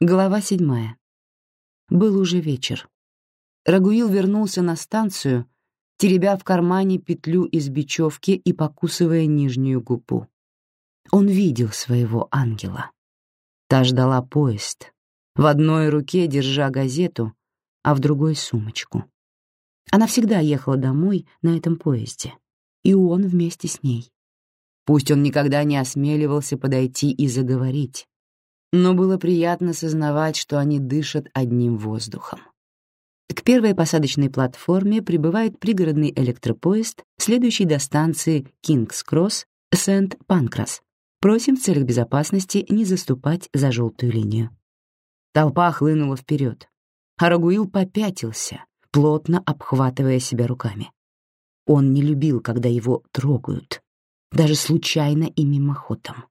Глава седьмая. Был уже вечер. Рагуил вернулся на станцию, теребя в кармане петлю из бечевки и покусывая нижнюю губу. Он видел своего ангела. Та ждала поезд, в одной руке держа газету, а в другой — сумочку. Она всегда ехала домой на этом поезде, и он вместе с ней. Пусть он никогда не осмеливался подойти и заговорить, но было приятно сознавать, что они дышат одним воздухом. К первой посадочной платформе прибывает пригородный электропоезд, следующий до станции Кингс-Кросс, Сент-Панкрас. Просим в целях безопасности не заступать за желтую линию. Толпа хлынула вперед. Арагуил попятился, плотно обхватывая себя руками. Он не любил, когда его трогают, даже случайно и мимоходом.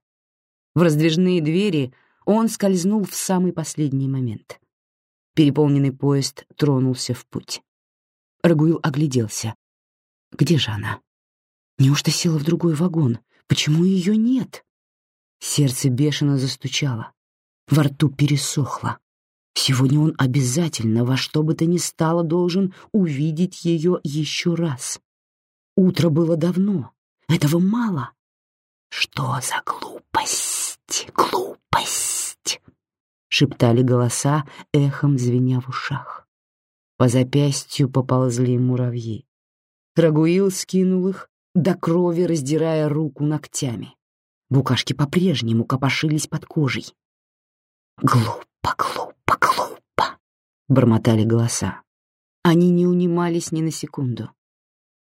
В раздвижные двери он скользнул в самый последний момент. Переполненный поезд тронулся в путь. Рагуил огляделся. Где же она? Неужто села в другой вагон? Почему ее нет? Сердце бешено застучало. Во рту пересохло. Сегодня он обязательно во что бы то ни стало должен увидеть ее еще раз. Утро было давно. Этого мало. Что за глупость? Глупость! Шептали голоса, эхом звеня в ушах. По запястью поползли муравьи. Рагуил скинул их, до крови раздирая руку ногтями. Букашки по-прежнему копошились под кожей. «Глупо, глупо, глупо!» — бормотали голоса. Они не унимались ни на секунду.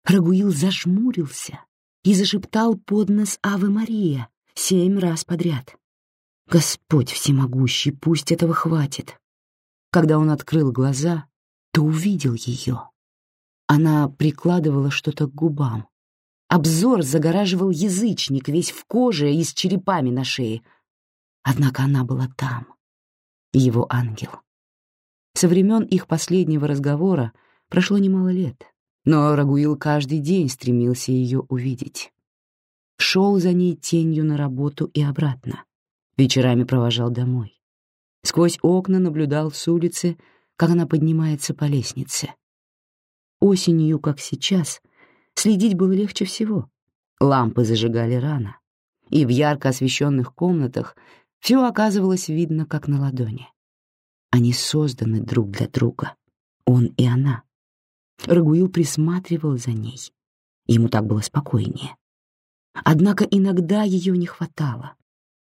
Рагуил зажмурился и зашептал под нос «Аве Мария» семь раз подряд. Господь всемогущий, пусть этого хватит. Когда он открыл глаза, то увидел ее. Она прикладывала что-то к губам. Обзор загораживал язычник, весь в коже и с черепами на шее. Однако она была там, его ангел. Со времен их последнего разговора прошло немало лет, но Рагуил каждый день стремился ее увидеть. Шел за ней тенью на работу и обратно вечерами провожал домой. Сквозь окна наблюдал с улицы, как она поднимается по лестнице. Осенью, как сейчас, следить было легче всего. Лампы зажигали рано, и в ярко освещенных комнатах все оказывалось видно, как на ладони. Они созданы друг для друга, он и она. Рагуил присматривал за ней. Ему так было спокойнее. Однако иногда ее не хватало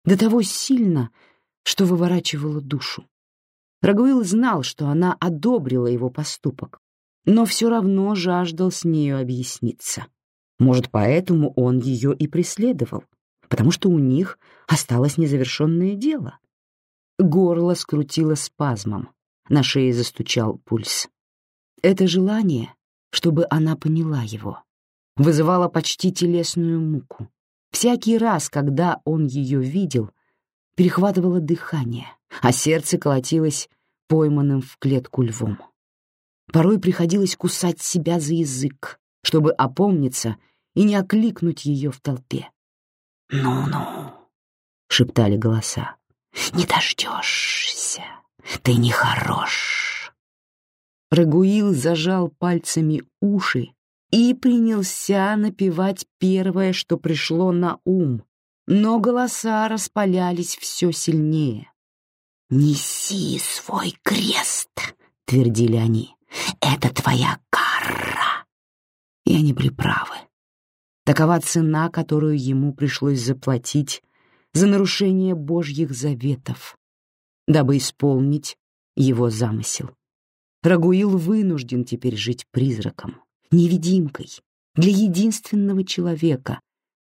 до того сильно, что выворачивало душу. Рагуил знал, что она одобрила его поступок, но все равно жаждал с нею объясниться. Может, поэтому он ее и преследовал, потому что у них осталось незавершенное дело. Горло скрутило спазмом, на шее застучал пульс. Это желание, чтобы она поняла его, вызывало почти телесную муку. Всякий раз, когда он ее видел, перехватывало дыхание, а сердце колотилось пойманным в клетку львом. Порой приходилось кусать себя за язык, чтобы опомниться и не окликнуть ее в толпе. «Ну-ну», — шептали голоса, — «не дождешься, ты не хорош». Рагуил зажал пальцами уши и принялся напевать первое, что пришло на ум, но голоса распалялись все сильнее. «Неси свой крест», — твердили они, — «это твоя кара». И они были правы. Такова цена, которую ему пришлось заплатить за нарушение Божьих заветов, дабы исполнить его замысел. Рагуил вынужден теперь жить призраком невидимкой для единственного человека,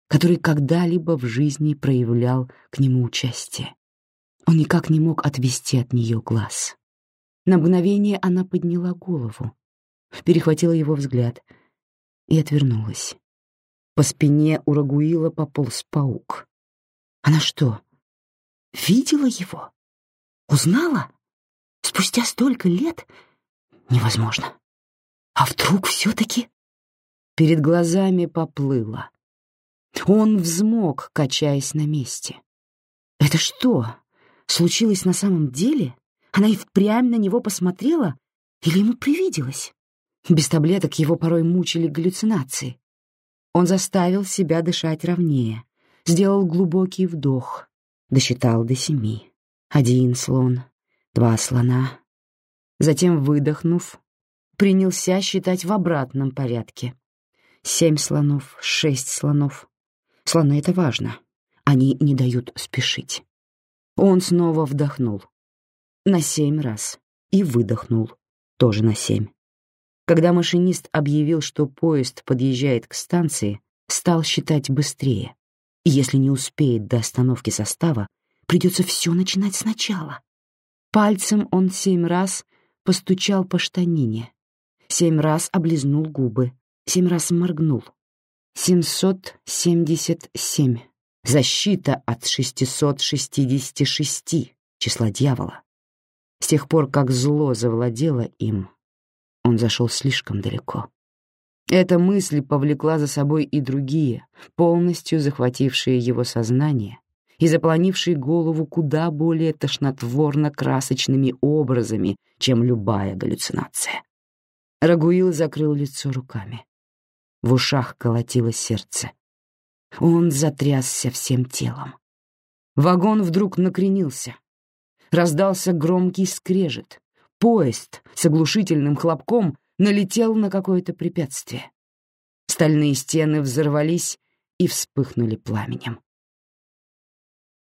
который когда-либо в жизни проявлял к нему участие. Он никак не мог отвести от нее глаз. На мгновение она подняла голову, перехватила его взгляд и отвернулась. По спине у Рагуила пополз паук. Она что, видела его? Узнала? Спустя столько лет? Невозможно. А вдруг все-таки... Перед глазами поплыло. Он взмок, качаясь на месте. Это что, случилось на самом деле? Она и впрямь на него посмотрела или ему привиделось? Без таблеток его порой мучили галлюцинации. Он заставил себя дышать ровнее, сделал глубокий вдох, досчитал до семи. Один слон, два слона. Затем, выдохнув, принялся считать в обратном порядке. Семь слонов, шесть слонов. Слоны — это важно. Они не дают спешить. Он снова вдохнул. На семь раз. И выдохнул. Тоже на семь. Когда машинист объявил, что поезд подъезжает к станции, стал считать быстрее. Если не успеет до остановки состава, придется все начинать сначала. Пальцем он семь раз постучал по штанине, семь раз облизнул губы, семь раз моргнул. Семьсот семьдесят семь. Защита от шестисот шестидесяти шести числа дьявола. С тех пор, как зло завладело им, он зашел слишком далеко. Эта мысль повлекла за собой и другие, полностью захватившие его сознание и заполонившие голову куда более тошнотворно-красочными образами, чем любая галлюцинация. Рагуил закрыл лицо руками. В ушах колотилось сердце. Он затрясся всем телом. Вагон вдруг накренился. Раздался громкий скрежет. Поезд с оглушительным хлопком налетел на какое-то препятствие. Стальные стены взорвались и вспыхнули пламенем.